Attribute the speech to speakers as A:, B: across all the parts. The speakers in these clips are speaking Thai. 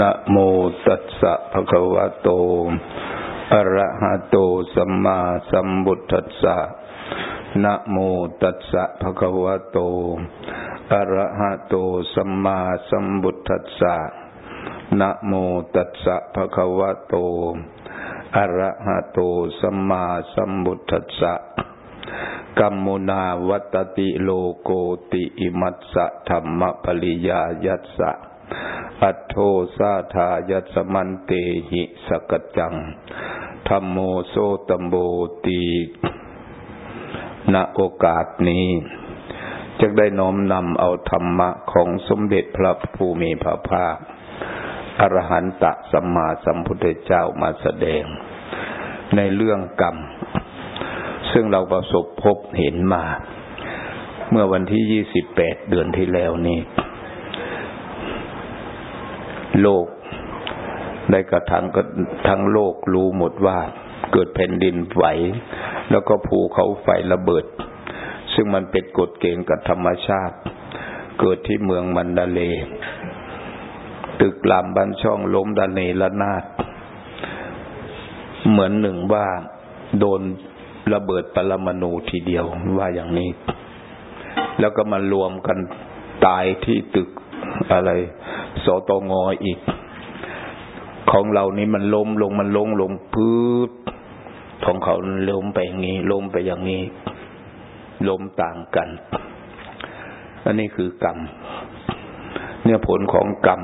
A: นะโมตัสสะภะคะวะโต อะระหะโตสัมมาสัมพุทธัสสะนะโมตัสสะภะคะวะโต อะระหะโตสัมมาสัมพุทธัสสะนะโมตัสสะภะคะวะโต อะระหะโตสัมมาสัมพุทธัสสะกัมมุนาวัตติโลโกติอิมัสสะธรรมปริยายัสสะ อัตโทสาทายัสมันเตหิสกจังธรรมโมโซตัมโบตีณโอกาสนี้จะได้น้อมนำเอาธรรมะของสมเด็จพระภูมิพระภาคอรหันตสัมมาสัมพุทธเจ้ามาแสดง ในเรื่องกรรม ซึ่งเราประสบพบเห็นมา เมื่อวันที่ยี่สิบแปดเดือนที่แล้วนี้ โลกได้กระทั่งทั้งโลกรู้หมดว่า เกิดแผ่นดินไหว แล้วก็ภูเขาไฟระเบิด ซึ่งมันเป็นกฎเกณฑ์กับธรรมชาติ เกิดที่เมืองมันดาเล ตึกลามบันช่องล้มดาเนละนาดเหมือนหนึ่งว่าโดนระเบิดปรมาณูทีเดียวว่าอย่างนี้ แล้วก็มารวมกันตายที่ตึกอะไร สตงออีก ของเรานี้มันล้มลงมันลงลงพื้นของเขาล้มไปอย่างนี้ล้มไปอย่างนี้ล้มต่างกัน อันนี้คือกรรม เนี่ยผลของกรรม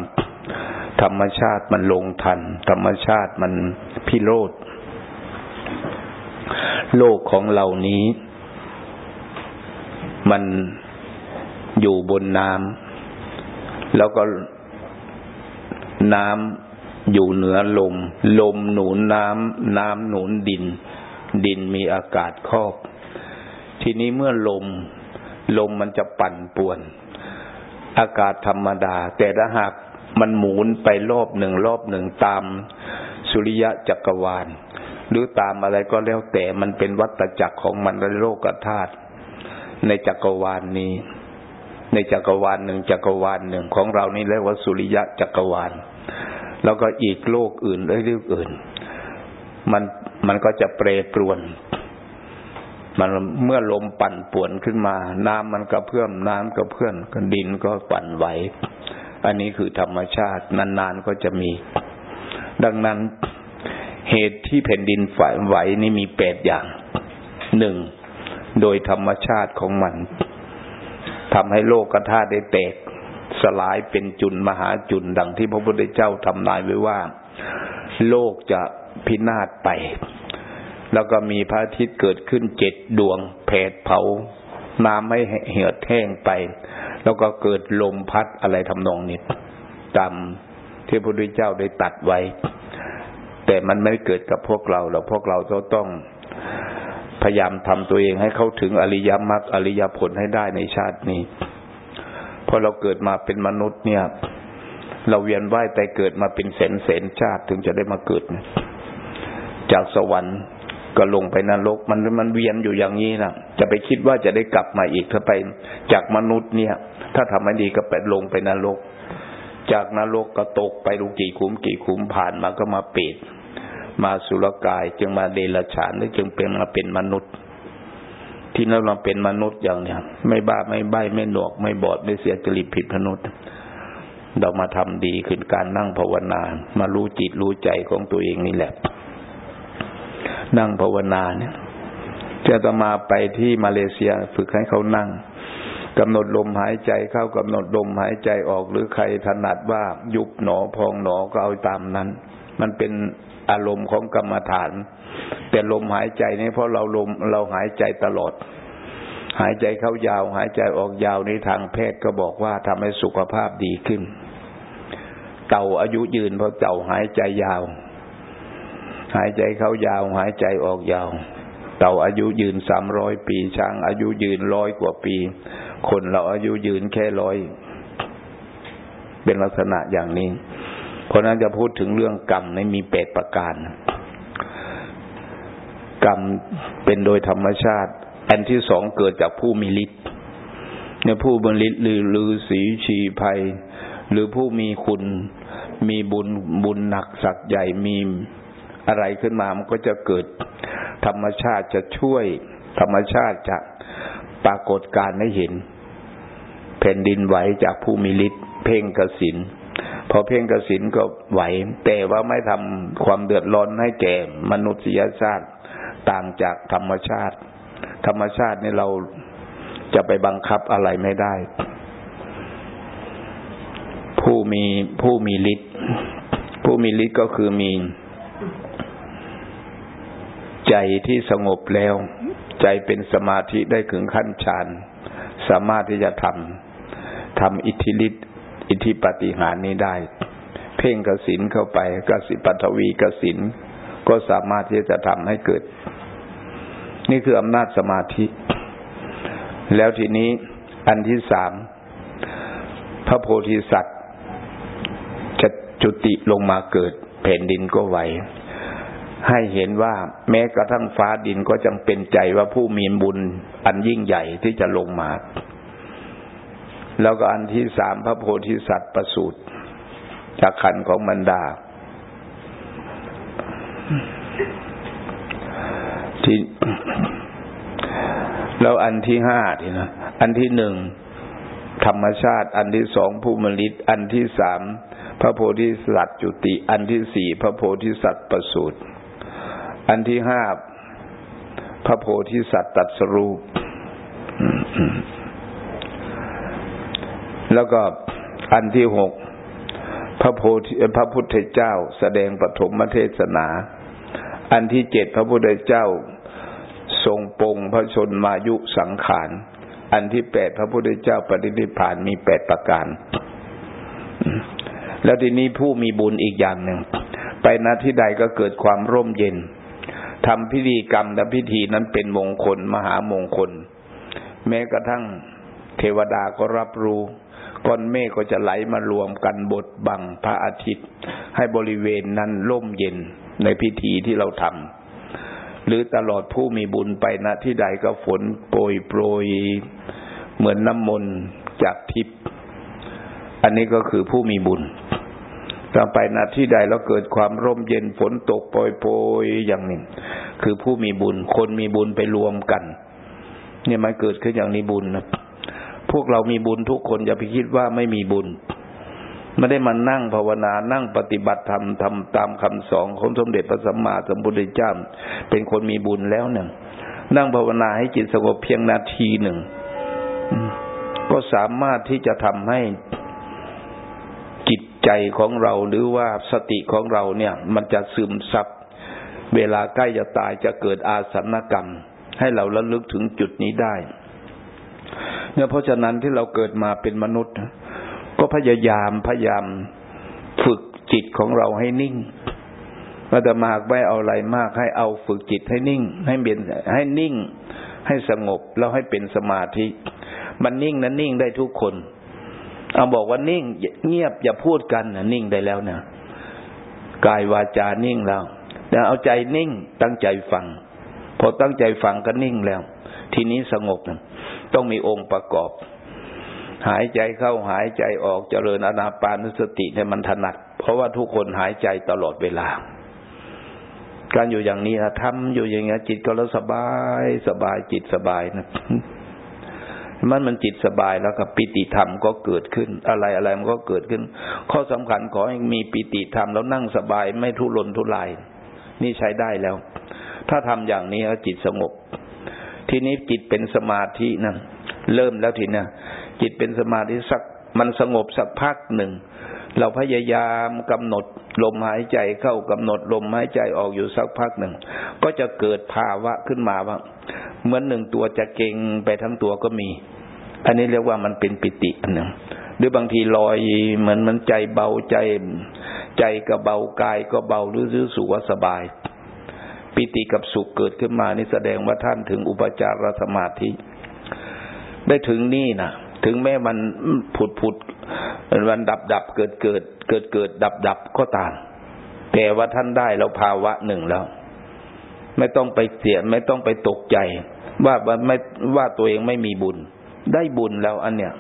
A: ธรรมชาติมันลงทัน ธรรมชาติมันพิโรธโลกของเหล่านี้ มันอยู่บนน้ำแล้วก็ น้ำอยู่เหนือลม ลมหนุนน้ำน้ำหนุนดิน ดินมีอากาศครอบ ทีนี้เมื่อลม ลมมันจะปั่นป่วน อากาศธรรมดา แต่ถ้าหากมันหมุนไปรอบหนึ่งรอบหนึ่งตามสุริยะจักรวาล หรือตามอะไรก็แล้วแต่มันเป็นวัตจักรของมันในโลกธาตุในจักรวาลนนี้ ในจักรวาลหนึ่งจักรวาลหนึ่งของเรานี่เรียกว่าสุริยะจักรวาล แล้วก็อีกโลกอื่นเรื่องอื่น มันมันก็จะเปรปรวน มันเมื่อลมปั่นป่วนขึ้นมา น้ำมันกระเพื่อมน้ำกระเพื่อนดินก็ปั่นไหวอันนี้คือธรรมชาติ นานๆก็จะมี ดังนั้นเหตุที่แผ่นดินฝ่ายไหวนี่มีแปดอย่าง หนึ่ง โดยธรรมชาติของมันทำให้โลกกระธาได้แตก สลายเป็นจุนมหาจุนดังที่พระพุทธเจ้าทำนายไว้ว่า โลกจะพินาศไป แล้วก็มีพระอาทิตย์เกิดขึ้นเจ็ดดวงแผดเผา น้ำไม่เหือดแห้งไป แล้วก็เกิดลมพัดอะไรทำนองนี้ตามที่พระพุทธเจ้าได้ตัดไว้ แต่มันไม่เกิดกับพวกเราแล้วพวกเราต้องพยายามทำตัวเองให้เข้าถึงอริยมรรคอริยผลให้ได้ในชาตินี้ พอเราเกิดมาเป็นมนุษย์เนี่ย เราเวียนว่ายแต่เกิดมาเป็นแสนแสนชาติถึงจะได้มาเกิดจากสวรรค์ก็ลงไปนรกมันมันเวียนอยู่อย่างนี้นะจะไปคิดว่าจะได้กลับมาอีกถ้าไป จากมนุษย์เนี่ย ถ้าทำไม่ดีก็ไปลงไปนรก จากนรกก็ตกไปลูกกี่ขุมกี่ขุมผ่านมาก็มาเปรตมาสุรกายจึงมาเดรัจฉานหรือจึงเป็นมาเป็นมนุษย์ ที่นั่นเราเป็นมนุษย์อย่างเนี้ยไม่บ้าไม่ใบ้ไม่หนวก ไม่บอดไม่เสียจริตผิดมนุษย์ เรามาทำดีขึ้นการนั่งภาวนา มารู้จิตรู้ใจของตัวเองนี่แหละ นั่งภาวนาเนี่ยจะต้องมาไปที่มาเลเซียฝึกให้เขานั่งกำหนดลมหายใจเข้ากำหนดลมหายใจออกหรือใครถนัดว่ายุบหนอพองหนอก็เอาตามนั้น มันเป็น อารมณ์ของกรรมฐาน แต่ลมหายใจนี่เพราะเราลมเราหายใจตลอด หายใจเข้ายาว หายใจออกยาวในทางแพทย์ก็บอกว่าทำให้สุขภาพดีขึ้น เต่าอายุยืนเพราะเต่าหายใจยาว หายใจเข้ายาว หายใจออกยาว เต่าอายุยืนสามร้อยปีช้างอายุยืนร้อยกว่าปี คนเราอายุยืนแค่ร้อยเป็นลักษณะอย่างนี้ เพราะนั้นจะพูดถึงเรื่องกรรมในมีแปดประการ กรรมเป็นโดยธรรมชาติ อันที่สองเกิดจากผู้มีฤทธิ์ในผู้บริฤทธิ์หรือฤาษีชีภัย หรือผู้มีคุณ มีบุญบุญหนักสักใหญ่มีอะไรขึ้นมามันก็จะเกิด ธรรมชาติจะช่วย ธรรมชาติจะปรากฏการให้เห็น แผ่นดินไหวจากผู้มีฤทธิ์เพ่งกสิน พอเพ่งกสินก็ไหว แต่ว่าไม่ทำความเดือดร้อนให้แก่มนุษยชาติต่างจากธรรมชาติ ธรรมชาตินี่เราจะไปบังคับอะไรไม่ได้ ผู้มีผู้มีฤทธิ์ผู้มีฤทธิ์ก็คือมี ใจที่สงบแล้ว ใจเป็นสมาธิได้ถึงขั้นฌานสามารถที่จะทำทำอิทธิฤทธิ อิทธิปฏิหารนี้ได้ เพ่งกสินเข้าไปกสิปัทวีกสินก็สามารถที่จะทำให้เกิด นี่คืออำนาจสมาธิ แล้วทีนี้อันที่สามพระโพธิสัตว์จะจุติลงมาเกิดแผ่นดินก็ไหวให้เห็นว่าแม้กระทั่งฟ้าดินก็จำเป็นใจว่าผู้มีบุญอันยิ่งใหญ่ที่จะลงมา แล้วก็อันที่สามพระโพธิสัตว์ประสูติจากขันของมันดา ที่แล้วอันที่ห้าทีนะอันที่หนึ่งธรรมชาติ อันที่สองภูมิลิตอันที่สามพระโพธิสัตว์จุติ อันที่สี่พระโพธิสัตว์ประสูติอันที่ห้าพระโพธิสัตว์ตัดสรูป แล้วก็อันที่หกพระโพธิพระพุทธเจ้าแสดงปฐมเทศนา อันที่เจ็ดพระพุทธเจ้า ทรงปงพระชนมายุสังขาร อันที่แปดพระพุทธเจ้าปฏินิพานมีแปดประการ แล้วทีนี้ผู้มีบุญอีกอย่างหนึ่ง ไปณที่ใดก็เกิดความร่มเย็นทำพิธีกรรมและพิธีนั้นเป็นมงคลมหามงคล แม้กระทั่งเทวดาก็รับรู้ ก้อนเมฆก็จะไหลมารวมกันบดบังพระอาทิตย์ ให้บริเวณนั้นร่มเย็นในพิธีที่เราทำหรือตลอดผู้มีบุญไปณที่ใดก็ฝนโปรยโปรยเหมือนน้ำมนต์จากทิพย์อันนี้ก็คือผู้มีบุญต่อไปณที่ใดแล้วเกิดความร่มเย็นฝนตกโปรยโปรยอย่างหนึ่งคือผู้มีบุญ คนมีบุญไปรวมกัน เนี่ยมันเกิดขึ้นอย่างนี้บุญนะ พวกเรามีบุญทุกคนอย่าไปคิดว่าไม่มีบุญไม่ได้มานั่งภาวนานั่งปฏิบัติธรรมทำตามคำสอนของสมเด็จพระสัมมาสัมพุทธเจ้าเป็นคนมีบุญแล้วเนี่ยนั่งภาวนาให้จิตสงบเพียงนาทีหนึ่งก็สามารถที่จะทำให้จิตใจของเราหรือว่าสติของเราเนี่ย มันจะซึมซับเวลาใกล้จะตายจะเกิดอาสนกรรม ให้เราระลึกถึงจุดนี้ได้ เนี่ยเพราะฉะนั้นที่เราเกิดมาเป็นมนุษย์ ก็พยายามพยายามฝึกจิตของเราให้นิ่งมาแต่มากไม่เอาอะไรมากให้เอาฝึกจิตให้นิ่ง ให้เป็นให้นิ่ง ให้สงบแล้วให้เป็นสมาธิ มันนิ่งนั้นนิ่งได้ทุกคน เอาบอกว่านิ่ง เงียบอย่าพูดกันนะนิ่งได้แล้วนะกายวาจานิ่งแล้วแต่เอาใจนิ่งตั้งใจฟัง พอตั้งใจฟังก็นิ่งแล้ว ทีนี้สงบนะ ต้องมีองค์ประกอบ หายใจเข้าหายใจออกเจริญอนาปานุสติให้มันถนัด เพราะว่าทุกคนหายใจตลอดเวลา การอยู่อย่างนี้นะทำอยู่อย่างนี้จิตก็แล้วสบายสบายจิตสบายนะมันมันจิตสบายแล้วก็ปิติธรรมก็เกิดขึ้น อะไรอะไรมันก็เกิดขึ้น ข้อสำคัญขอให้มีปิติธรรมแล้วนั่งสบายไม่ทุรนทุราย นี่ใช้ได้แล้ว ถ้าทำอย่างนี้แล้วจิตสงบ ทีนี้จิตเป็นสมาธินะเริ่มแล้วทีนี้จิตเป็นสมาธิสักมันสงบสักพักหนึ่ง เราพยายามกำหนดลมหายใจเข้ากำหนดลมหายใจออกอยู่สักพักหนึ่ง ก็จะเกิดภาวะขึ้นมาว่าเหมือนหนึ่งตัวจะเก่งไปทั้งตัวก็มี อันนี้เรียกว่ามันเป็นปิติอันหนึ่งหรือบางทีลอยเหมือนมันใจเบาใจ ใจก็เบากายก็เบาหรือรู้สึกว่าสบาย ปิติกับสุขเกิดขึ้นมานี่แสดงว่าท่านถึงอุปจารสมาธิ ได้ถึงนี่นะถึงแม้มันผุดผุดมันดับดับเกิดเกิด เกิดเกิด ดับดับก็ตาม แต่ว่าท่านได้แล้วภาวะหนึ่งแล้ว ไม่ต้องไปเสียไม่ต้องไปตกใจ ว่าไม่ว่าตัวเองไม่มีบุญ ได้บุญแล้วอันเนี้ย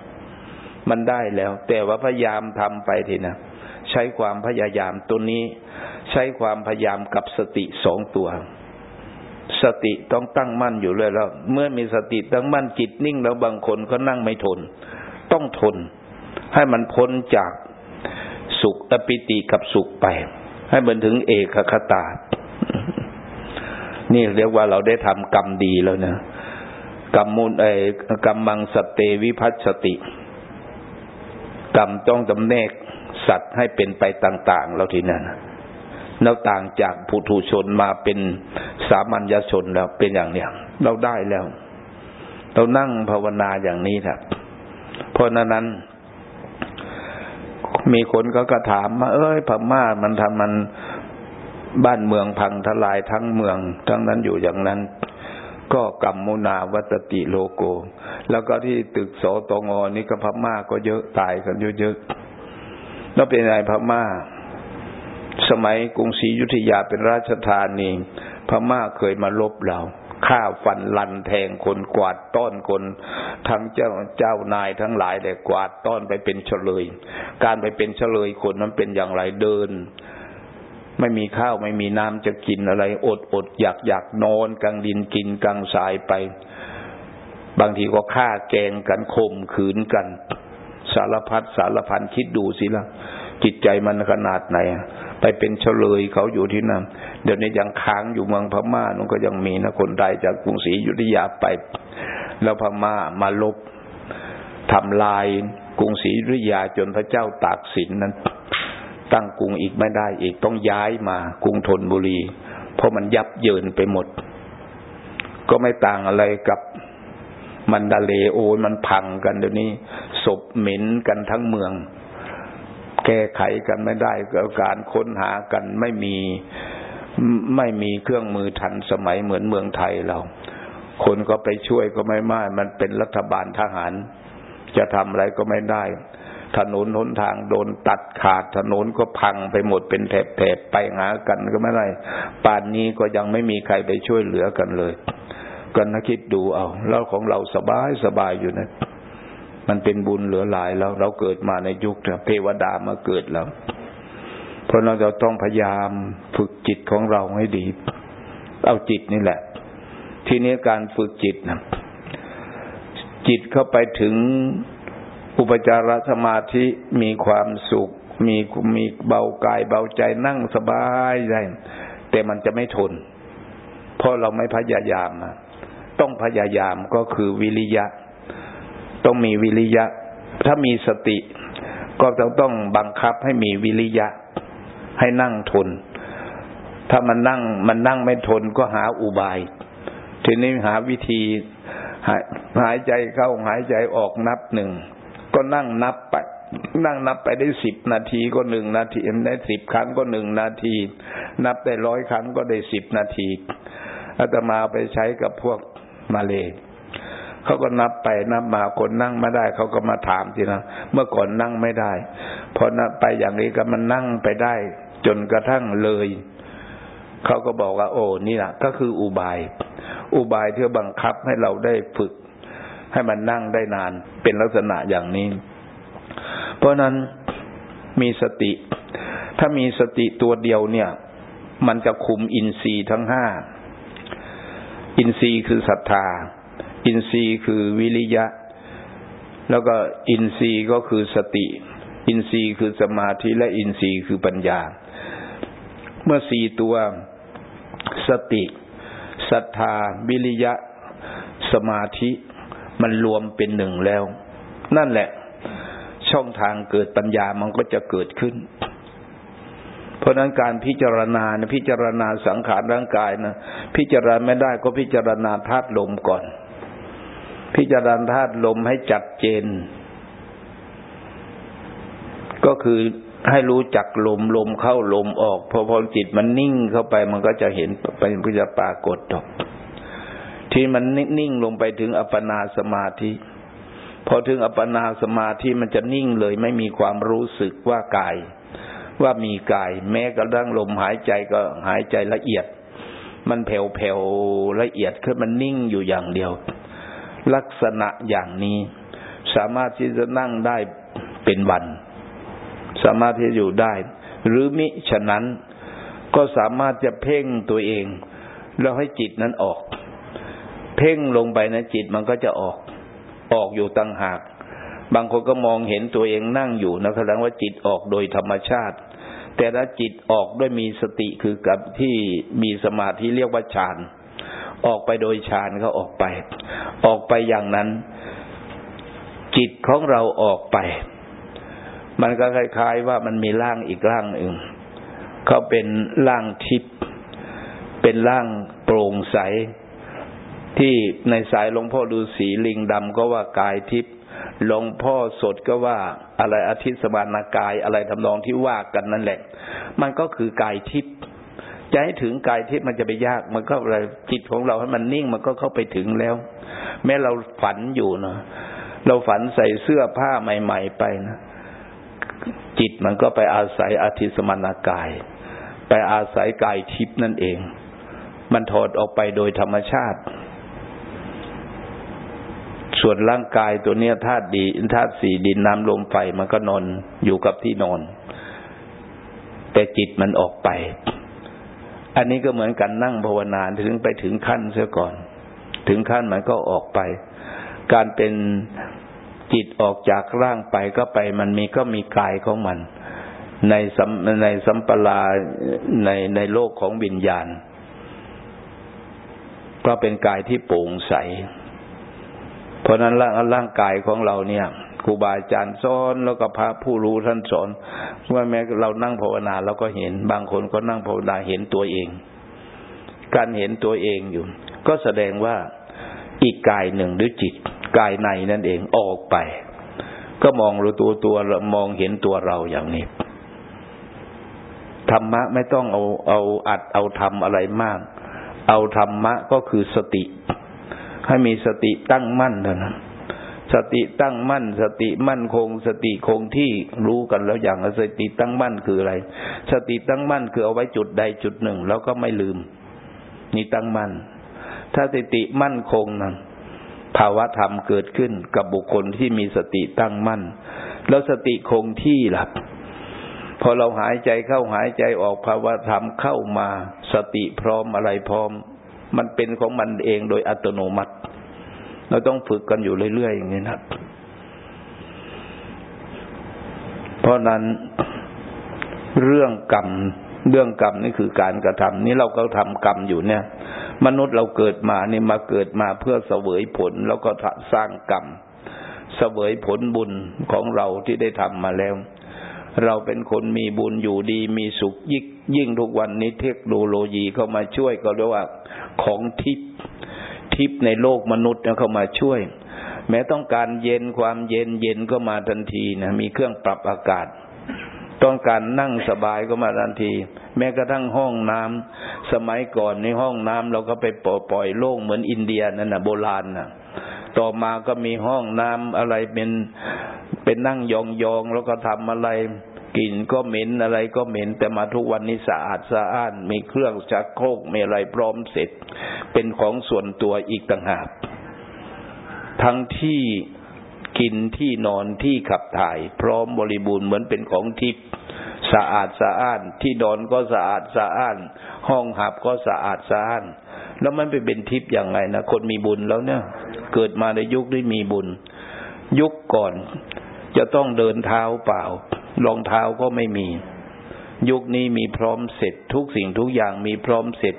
A: มันได้แล้ว แต่ว่าพยายามทำไปทีนะ ใช้ความพยายามตัวนี้ ใช้ความพยายามกับสติสองตัว สติต้องตั้งมั่นอยู่เลยแล้ว เมื่อมีสติตั้งมั่นจิตนิ่งแล้วบางคนก็นั่งไม่ทน ต้องทน ให้มันพ้นจากสุขอปิติกับสุขไป ให้มันถึงเอกคตา นี่เรียกว่าเราได้ทำกรรมดีแล้วนะกรรมมูลไอ้กรรมมังสเตวิพัสติ กรรมต้องจำแนก สัตว์ให้เป็นไปต่าง ๆ แล้วทีนั้นเราต่างจากผู้ถูชนมาเป็นสามัญญชนแล้วเป็นอย่างเนี้ยเราได้แล้ว เรานั่งภาวนาอย่างนี้ครับเพราะนั้นมีคนก็กระถามมาเอ้ยพม่ามันทำมันบ้านเมืองพังทลายทั้งเมือง ทั้งนั้นอยู่อย่างนั้น ก็กัมมุนาวัตติโลโก แล้วก็ที่ตึกโสตงอนี่ก็พม่าก็เยอะตายกันเยอะๆ แล้วเป็นไงพม่า สมัยกรุงศรีอยุธยาเป็นราชธานีพม่าเคยมาลบเราฆ่าฟันลันแทงคนกวาดต้อนคน ทั้งเจ้าเจ้านายทั้งหลายแต่กวาดต้อนไปเป็นเฉลย การไปเป็นเฉลยคนนั้นเป็นอย่างไรเดิน ไม่มีข้าวไม่มีน้ำจะกินอะไร อดอดอยากอยากนอนกลางดินกินกลางทรายไป บางทีก็ฆ่าแกงกันข่มขืนกันารพัดสารพันคิดดูสิละจิตใจมันขนาดไหน ไปเป็นเฉลยเขาอยู่ที่นั่นเดี๋ยวนี้ยังค้างอยู่เมืองพม่านั่นก็ยังมีนะคนไทยจากกรุงศรีอยุธยาไป แล้วพม่ามาลบทำลายกรุงศรีอยุธยาจนพระเจ้าตากสินนั้น ตั้งกรุงอีกไม่ได้อีกต้องย้ายมากรุงธนบุรี เพราะมันยับเยินไปหมด ก็ไม่ต่างอะไรกับ มันดาเลโอยมันพังกันเดี๋ยวนี้ศพเหม็นกันทั้งเมือง แก้ไขกันไม่ได้กการค้นหากันไม่มีไม่มีเครื่องมือทันสมัยเหมือนเมืองไทยเราคนก็ไปช่วยก็ไม่มามันเป็นรัฐบาลทหาร จะทำอะไรก็ไม่ได้ ถนนหนทางโดนตัดขาดถนนก็พังไปหมดเป็นแถบๆไปหากันก็ไม่ได้ ป่านนี้ก็ยังไม่มีใครไปช่วยเหลือกันเลย ก็นักคิดดูเอาแล้วของเราสบายสบายอยู่นะมันเป็นบุญเหลือหลายแล้ว เราเกิดมาในยุคเทวดามาเกิดแล้วเพราะเราจะต้องพยายามฝึกจิตของเราให้ดี เอาจิตนี่แหละ ทีนี้การฝึกจิตนะจิตเข้าไปถึงอุปจารสมาธิมีความสุข มีมีเบากายเบาใจนั่งสบายได้แต่มันจะไม่ทน เพราะเราไม่พยายาม ต้องพยายามก็คือวิริยะ ต้องมีวิริยะ ถ้ามีสติ ก็ต้องต้องบังคับให้มีวิริยะ ให้นั่งทน ถ้ามันนั่งมันนั่งไม่ทนก็หาอุบาย ทีนี้หาวิธีหายหายใจเข้าหายใจออกนับหนึ่ง ก็นั่งนับไปนั่งนับไปได้สิบนาทีก็หนึ่งนาทีได้สิบครั้งก็หนึ่งนาที นับได้ร้อยครั้งก็ได้สิบนาทีอาตมาไปใช้กับพวก มาเลยเขาก็นับไปนับมาคนนั่งไม่ได้เขาก็มาถามทีนะเมื่อก่อนนั่งไม่ได้พอนับไปอย่างนี้ก็มันนั่งไปได้ จนกระทั่งเลยเขาก็บอกว่า โอ้นี่แหละก็คืออุบาย อุบายที่บังคับให้เราได้ฝึก ให้มันนั่งได้นานเป็นลักษณะอย่างนี้ เพราะนั้นมีสติ ถ้ามีสติตัวเดียวเนี่ย มันจะคุมอินทรีย์ทั้งห้า อินทรีย์คือศรัทธา อินทรีย์คือวิริยะ แล้วก็อินทรีย์ก็คือสติ อินทรีย์คือสมาธิและอินทรีย์คือปัญญา เมื่อสี่ตัวสติศรัทธา วิริยะ สมาธิมันรวมเป็นหนึ่งแล้ว นั่นแหละ ช่องทางเกิดปัญญามันก็จะเกิดขึ้น เพราะนั้นการพิจารณานะพิจารณาสังขารร่างกายนะพิจารณาไม่ได้ก็พิจารณาธาตุลมก่อน พิจารณาธาตุลมให้จัดเจน ก็คือให้รู้จักลมลมเข้าลมออกพอพอจิตมันนิ่งเข้าไปมันก็จะเห็นไปมันจะปรากฏออกที่มันนิ่งลงไปถึงอัปปนาสมาธิพอถึงอัปปนาสมาธิมันจะนิ่งเลย ไม่มีความรู้สึกว่ากาย ว่ามีกาย แม้กระทั่งลมหายใจก็หายใจละเอียด มันแผ่วๆละเอียดขึ้นมันนิ่งอยู่อย่างเดียว ลักษณะอย่างนี้ สามารถที่จะนั่งได้เป็นวัน สามารถที่จะอยู่ได้ หรือมิฉะนั้นก็สามารถจะเพ่งตัวเอง แล้วให้จิตนั้นออก เพ่งลงไปนะจิตมันก็จะออก ออกอยู่ตั้งหาก บางคนก็มองเห็นตัวเองนั่งอยู่นะแสดงว่าจิตออกโดยธรรมชาติ แต่ละจิตออกด้วยมีสติคือกับที่มีสมาธิเรียกว่าฌานออกไปโดยฌานเขาออกไป ออกไปอย่างนั้น จิตของเราออกไป มันก็คล้ายๆว่ามันมีร่างอีกร่างหนึ่งเขาเป็นร่างทิพย์เป็นร่างโปร่งใส ที่ในสายหลวงพ่อดูสีลิงดำก็ว่ากายทิพย์ หลวงพ่อสดก็ว่าอะไรอาทิสมานากายอะไรทำนองที่ว่ากันนั่นแหละ มันก็คือกายทิพย์จะให้ถึงกายทิพย์มันจะไปยาก มันก็อะไรจิตของเราให้มันนิ่งมันก็เข้าไปถึงแล้ว แม้เราฝันอยู่เนาะเราฝันใส่เสื้อผ้าใหม่ ๆ ไปนะจิตมันก็ไปอาศัยอาทิสมานากาย ไปอาศัยกายทิพย์นั่นเอง มันถอดออกไปโดยธรรมชาติ ส่วนร่างกายตัวเนี้ยธาตุดีธาตุสี่ดินน้ำลมไฟมันก็นอนอยู่กับที่นอน แต่จิตมันออกไป อันนี้ก็เหมือนกันนั่งภาวนาถึงไปถึงขั้นเสียก่อน ถึงขั้นมันก็ออกไป การเป็นจิตออกจากร่างไปก็ไป มันมีก็มีกายของมัน ในสัมในสัมปลาในในโลกของวิญญาณ ก็เป็นกายที่โปร่งใส ราะนั้นร่างร่างกายของเราเนี่ยครูบาอาจารย์สอนแล้วก็พระผู้รู้ท่านสอนว่าแม้เรานั่งภาวนาเราก็เห็น บางคนก็นั่งภาวนาเห็นตัวเอง การเห็นตัวเองอยู่ ก็แสดงว่าอีกกายหนึ่งหรือจิตกายในนั่นเองออกไป ก็มองรู้ตัวตัวมองเห็นตัวเราอย่างนี้ธรรมะไม่ต้องเอาเอาอัดเอาทำอะไรมาก เอาธรรมะก็คือสติ ให้มีสติตั้งมั่นเท่านั้น สติตั้งมั่น สติมั่นคง สติคงที่รู้กันแล้วอย่างสติตั้งมั่นคืออะไร สติตั้งมั่นคือเอาไว้จุดใดจุดหนึ่ง แล้วก็ไม่ลืม นี่ตั้งมั่น ถ้าสติมั่นคงนั้นภาวะธรรมเกิดขึ้นกับบุคคลที่มีสติตั้งมั่น แล้วสติคงที่หล่ะพอเราหายใจเข้าหายใจออกภาวะธรรมเข้ามา สติพร้อมอะไรพร้อม มันเป็นของมันเองโดยอัตโนมัติ เราต้องฝึกกันอยู่เรื่อยๆอย่างนี้นะ เพราะนั้นเรื่องกรรมเรื่องกรรมนี่คือการกระทำนี่เราก็ทำกรรมอยู่เนี่ย มนุษย์เราเกิดมานี่มาเกิดมาเพื่อเสวยผลแล้วก็สร้างกรรมเสวยผลบุญของเราที่ได้ทำมาแล้ว เราเป็นคนมีบุญอยู่ดีมีสุขยิ่งยิ่งทุกวันนี้เทคโนโลยีเข้ามาช่วยก็เรียกว่าของทิพย์ทิพย์ในโลกมนุษย์เข้ามาช่วย แม้ต้องการเย็นความเย็นเย็นก็มาทันทีนะมีเครื่องปรับอากาศ ต้องการนั่งสบายก็มาทันที แม้กระทั่งห้องน้ำสมัยก่อนในห้องน้ำเราก็ไปปล่อยโล่งเหมือนอินเดียนั่นนะโบราณนะ่ะต่อมาก็มีห้องน้ำอะไรเป็น เป็นนั่งยองๆแล้วก็ทำอะไรกลิ่นก็เหม็นอะไรก็เหม็นแต่มาทุกวันนี้สะอาดสะอ้าน มีเครื่องชักโครกมีอะไรพร้อมเสร็จ เป็นของส่วนตัวอีกต่างหากทั้งที่กินที่นอนที่ขับถ่าย พร้อมบริบูรณ์เหมือนเป็นของทิพย์สะอาดสะอ้าน ที่นอนก็สะอาดสะอ้าน ห้องหับก็สะอาดสะอ้าน แล้วมันไปเป็นทิพย์อย่างไรนะคนมีบุญแล้วเนี่ย เกิดมาในยุคที่มีบุญ ยุคก่อน จะต้องเดินเท้าเปล่ารองเท้าก็ไม่มี ยุคนี้มีพร้อมเสร็จ ทุกสิ่งทุกอย่างมีพร้อมเสร็จ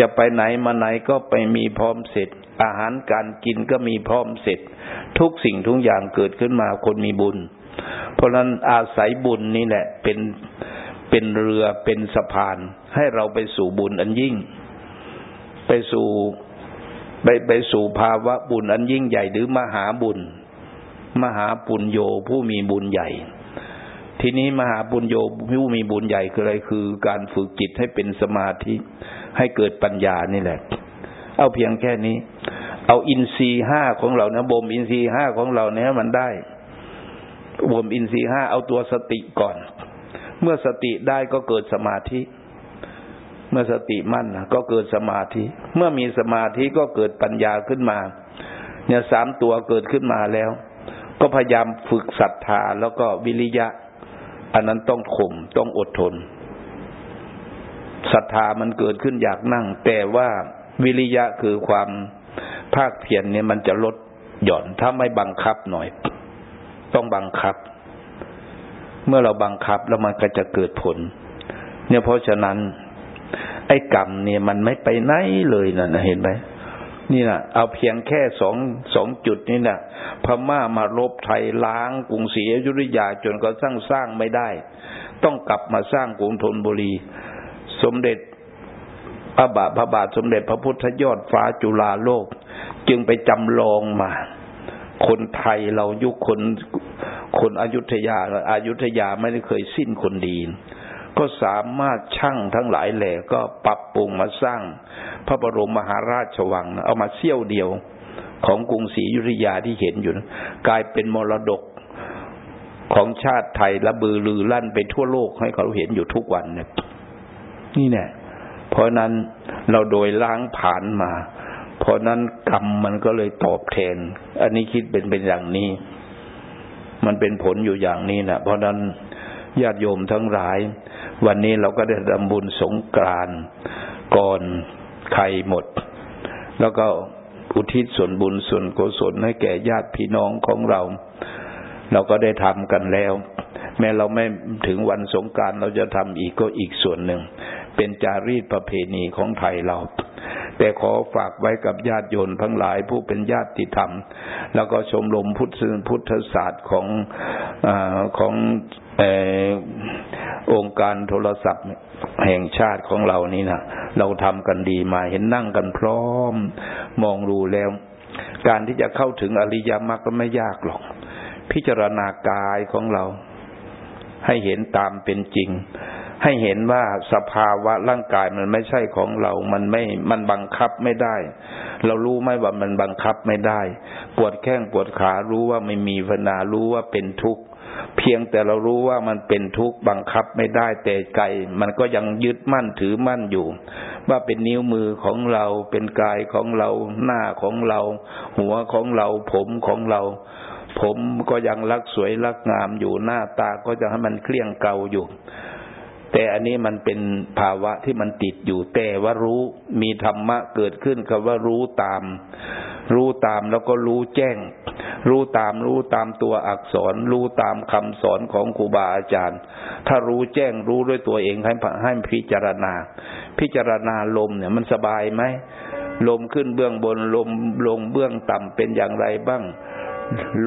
A: จะไปไหนมาไหนก็ไปมีพร้อมเสร็จ อาหารการกินก็มีพร้อมเสร็จ ทุกสิ่งทุกอย่างเกิดขึ้นมาคนมีบุญ เพราะนั้นอาศัยบุญนี่แหละเป็นเป็นเรือเป็นสะพาน ให้เราไปสู่บุญอันยิ่ง ไปสู่ไปไปสู่ภาวะบุญอันยิ่งใหญ่หรือมหาบุญ มหาปุญโยผู้มีบุญใหญ่ ทีนี้มหาบุญโยผู้มีบุญใหญ่คืออะไรคือ การฝึกจิตให้เป็นสมาธิ ให้เกิดปัญญานี่แหละ เอาเพียงแค่นี้ เอาอินทรีห้าของเรานะบ่มอินทรีห้าของเราเนี่ยมันได้บ่มอินทรีห้าเอาตัวสติก่อน เมื่อสติได้ก็เกิดสมาธิเมื่อสติมั่นก็เกิดสมาธิ เมื่อมีสมาธิก็เกิดปัญญาขึ้นมา เนี่ยสามตัวเกิดขึ้นมาแล้ว ก็พยายามฝึกศรัทธาแล้วก็วิริยะ อันนั้นต้องข่มต้องอดทนศรัทธามันเกิดขึ้นอยากนั่ง แต่ว่าวิริยะคือความภาคเพียรเนี่ยมันจะลดหย่อนถ้าไม่บังคับหน่อย ต้องบังคับ เมื่อเราบังคับแล้วมันก็จะเกิดผล เนี่ยเพราะฉะนั้น ไอ้กรรมเนี่ยมันไม่ไปไหนเลยนะเห็นไหม นี่นะเอาเพียงแค่สองสองจุดนี่นะพม่ามาลบไทยล้างกรุงศรีอยุธยาจนก็สร้างสร้างไม่ได้ ต้องกลับมาสร้างกรุงธนบุรี สมเด็จพระบาทพระบาทสมเด็จพระพุทธยอดฟ้าจุฬาโลก จึงไปจำลองมา คนไทยเรายุคคนคนอยุธยาอายุธยาไม่ได้เคยสิ้นคนดี ก็สามารถช่างทั้งหลายแหล่ก็ปรับปรุงมาสร้าง พระบรมมหาราชวัง เอามาเสี้ยวเดียวของกรุงศรีอยุธยาที่เห็นอยู่นะกลายเป็นมรดกของชาติไทยระบือลือลั่นไปทั่วโลกให้เขาเห็นอยู่ทุกวันเนี่ยนี่แน่เพราะนั้นเราโดยล้างผ่านมา เพราะนั้นกรรมมันก็เลยตอบแทน อันนี้คิดเป็นเป็นอย่างนี้ มันเป็นผลอยู่อย่างนี้นะเพราะนั้น ญาติโยมทั้งหลาย วันนี้เราก็ได้ทำบุญสงกรานก่อนใครหมด แล้วก็อุทิศส่วนบุญส่วนกุศลให้แก่ญาติพี่น้องของเรา เราก็ได้ทำกันแล้ว แม้เราไม่ถึงวันสงการเราจะทำอีกก็อีกส่วนหนึ่ง เป็นจารีตประเพณีของไทยเรา แต่ขอฝากไว้กับญาติโยมทั้งหลายผู้เป็นญาติธรรม แล้วก็ชมรมพุทธพุทธศาสตร์ของอขององค์การโทรศัพท์แห่งชาติของเรานี่นะเราทำกันดีมาเห็นนั่งกันพร้อม มองดูแล้ว การที่จะเข้าถึงอริยมรรคก็ไม่ยากหรอก พิจารณากายของเรา ให้เห็นตามเป็นจริง ให้เห็นว่าสภาวะร่างกายมันไม่ใช่ของเรา มันไม่ มันบังคับไม่ได้ เรารู้ไหมว่ามันบังคับไม่ได้ ปวดแข้งปวดขา รู้ว่าไม่มีพนา รู้ว่าเป็นทุกข์ เพียงแต่เรารู้ว่ามันเป็นทุกข์บังคับไม่ได้ แต่ใจมันก็ยังยึดมั่นถือมั่นอยู่ ว่าเป็นนิ้วมือของเรา เป็นกายของเรา หน้าของเรา หัวของเรา ผมของเราผมก็ยังรักสวยรักงามอยู่หน้าตาก็จะให้มันเคลี่ยงเกาอยู่ แต่อันนี้มันเป็นภาวะที่มันติดอยู่ แต่ว่ารู้มีธรรมะเกิดขึ้นคำว่ารู้ตาม รู้ตามแล้วก็รู้แจ้ง รู้ตามรู้ตามตัวอักษร รู้ตามคำสอนของครูบาอาจารย์ ถ้ารู้แจ้งรู้ด้วยตัวเองให้ให้พิจารณา พิจารณาลมเนี่ยมันสบายไหมลมขึ้นเบื้องบนลมลงเบื้องต่ำเป็นอย่างไรบ้าง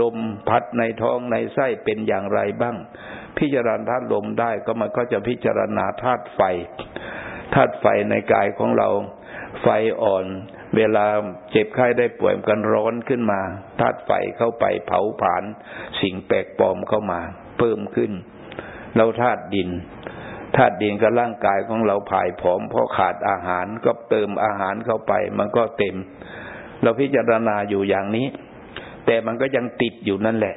A: ลมพัดในท้องในไส้เป็นอย่างไรบ้าง พิจารณาธาตุลมได้ก็มันก็จะพิจารณาธาตุไฟธาตุไฟในกายของเรา ไฟอ่อน เวลาเจ็บไข้ได้ป่วยกันร้อนขึ้นมาธาตุไฟเข้าไปเผาผลาญสิ่งแปลกปลอมเข้ามา เพิ่มขึ้น เราธาตุดินธาตุดินกับร่างกายของเราผายผอมเพราะขาดอาหารก็เติมอาหารเข้าไป มันก็เต็ม เราพิจารณาอยู่อย่างนี้ แต่มันก็ยังติดอยู่นั่นแหละ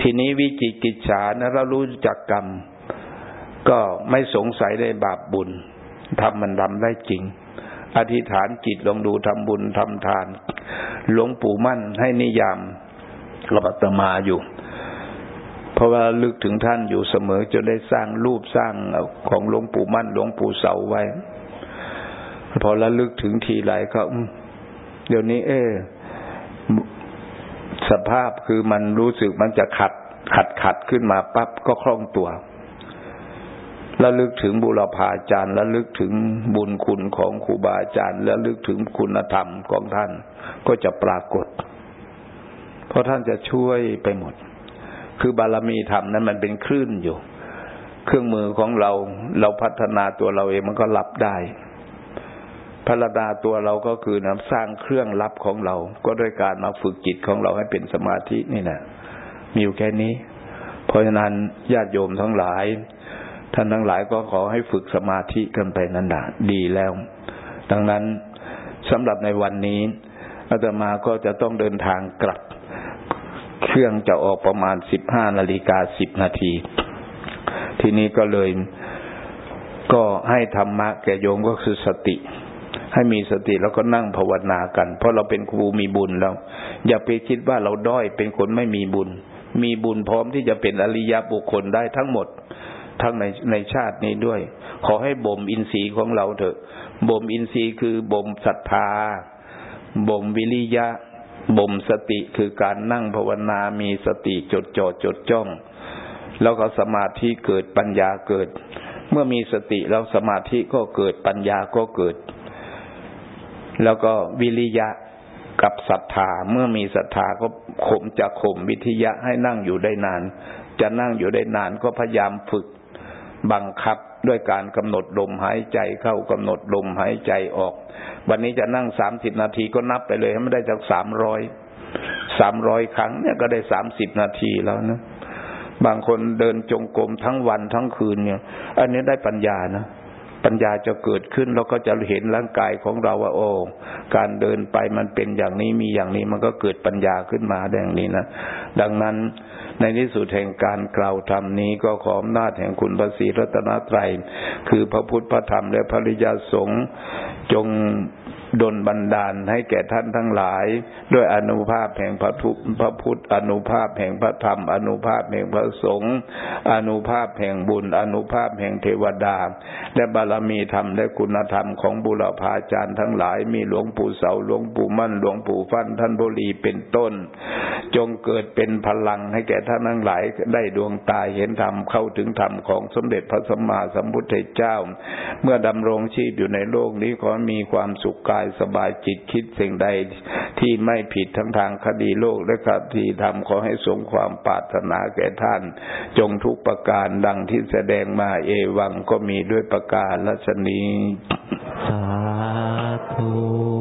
A: ทีนี้วิจิกิจฉานะเรารู้จักกรรม ก็ไม่สงสัยในบาปบุญทำมันทำได้จริง อธิษฐานจิตลองดูทำบุญทำทาน หลวงปู่มั่นให้นิยามระบัตมาอยู่ เพราะว่าลึกถึงท่านอยู่เสมอจะได้สร้างรูปสร้างของหลวงปู่มั่นหลวงปู่เสาไว้ พอระลึกถึงทีไรก็เดี๋ยวนี้ เออ สภาพคือมันรู้สึกมันจะขัด ขัดขัดขึ้นมาปั๊บก็คล่องตัวระลึกถึงบุรพาจารย์ระลึกถึงบุญคุณของครูบาอาจารย์ระลึกถึงคุณธรรมของท่าน ก็จะปรากฏ เพราะท่านจะช่วยไปหมด คือบารมีธรรมนั้นมันเป็นคลื่นอยู่ เครื่องมือของเราเราพัฒนาตัวเราเองมันก็รับได้ พัฒนาตัวเราก็คือนะสร้างเครื่องรับของเรา ก็ด้วยการมาฝึกจิตของเราให้เป็นสมาธินี่นะมีอยู่แค่นี้ เพราะฉะนั้นญาติโยมทั้งหลาย ท่านทั้งหลายก็ขอให้ฝึกสมาธิกันไปนั่นแหะดีแล้ว ดังนั้นสำหรับในวันนี้อาตมาก็จะต้องเดินทางกลับ เครื่องจะออกประมาณสิบห้านาฬิกาสิบนาที ทีนี้ก็เลย ก็ให้ธรรมะแก่โยมก็คือสติ ให้มีสติแล้วก็นั่งภาวนากัน เพราะเราเป็นครูมีบุญแล้ว อย่าไปคิดว่าเราด้อยเป็นคนไม่มีบุญ มีบุญพร้อมที่จะเป็นอริยบุคคลได้ทั้งหมดทั้งในในชาตินี้ด้วย ขอให้บ่มอินทรีย์ของเราเถอะบ่มอินทรีย์คือบ่มศรัทธาบ่มวิริยะบ่มสติคือการนั่งภาวนามีสติจดจ่อจดจ้อง แล้วก็สมาธิเกิดปัญญาเกิด เมื่อมีสติแล้วสมาธิก็เกิดปัญญาก็เกิด แล้วก็วิริยะกับศรัทธาเมื่อมีศรัทธาก็ข่มจะข่มวิทยะให้นั่งอยู่ได้นาน จะนั่งอยู่ได้นานก็พยายามฝึกบังคับด้วยการกำหนดลมหายใจเข้ากำหนดลมหายใจออก วันนี้จะนั่งสามสิบนาทีก็นับไปเลยให้ไม่ได้จากสามร้อยสามร้อยครั้งเนี่ยก็ได้สามสิบนาทีแล้วนะ บางคนเดินจงกรมทั้งวันทั้งคืนเนี่ย อันนี้ได้ปัญญานะ ปัญญาจะเกิดขึ้นเราก็จะเห็นร่างกายของเราว่า โอ้การเดินไปมันเป็นอย่างนี้มีอย่างนี้มันก็เกิดปัญญาขึ้นมาดังนี้นะดังนั้นในที่สุดแห่งการกล่าวธรรมนี้ก็ขออำนาจแห่งคุณพระศรีรัตนตรัย คือพระพุทธพระธรรมและพระริยาสงฆ์จง ดลบันดาลให้แก่ท่านทั้งหลาย ด้วยอนุภาพแห่งพระทุพระพุทธอนุภาพแห่งพระธรรม อนุภาพแห่งพระสงฆ์อนุภาพแห่งบุญ อนุภาพแห่งเทวดา และบารมีธรรมและคุณธรรมของบุรพาจารย์ทั้งหลาย มีหลวงปู่เสาหลวงปู่มั่นหลวงปู่ฟั่นท่านบุรีเป็นต้น จงเกิดเป็นพลังให้แก่ท่านทั้งหลายได้ดวงตาเห็นธรรมเข้าถึงธรรมของสมเด็จพระสัมมาสัมพุทธเจ้า เมื่อดำรงชีพอยู่ในโลกนี้ขอมีความสุขกายายสบายจิตคิดสิ่งใดที่ไม่ผิดทั้งทางคดีโลกและคดีธรรมขอให้สมความปรารถนาแก่ท่าน จงทุกประการดังที่แสดงมาเอวังก็มีด้วยประการลัชนีสาธุ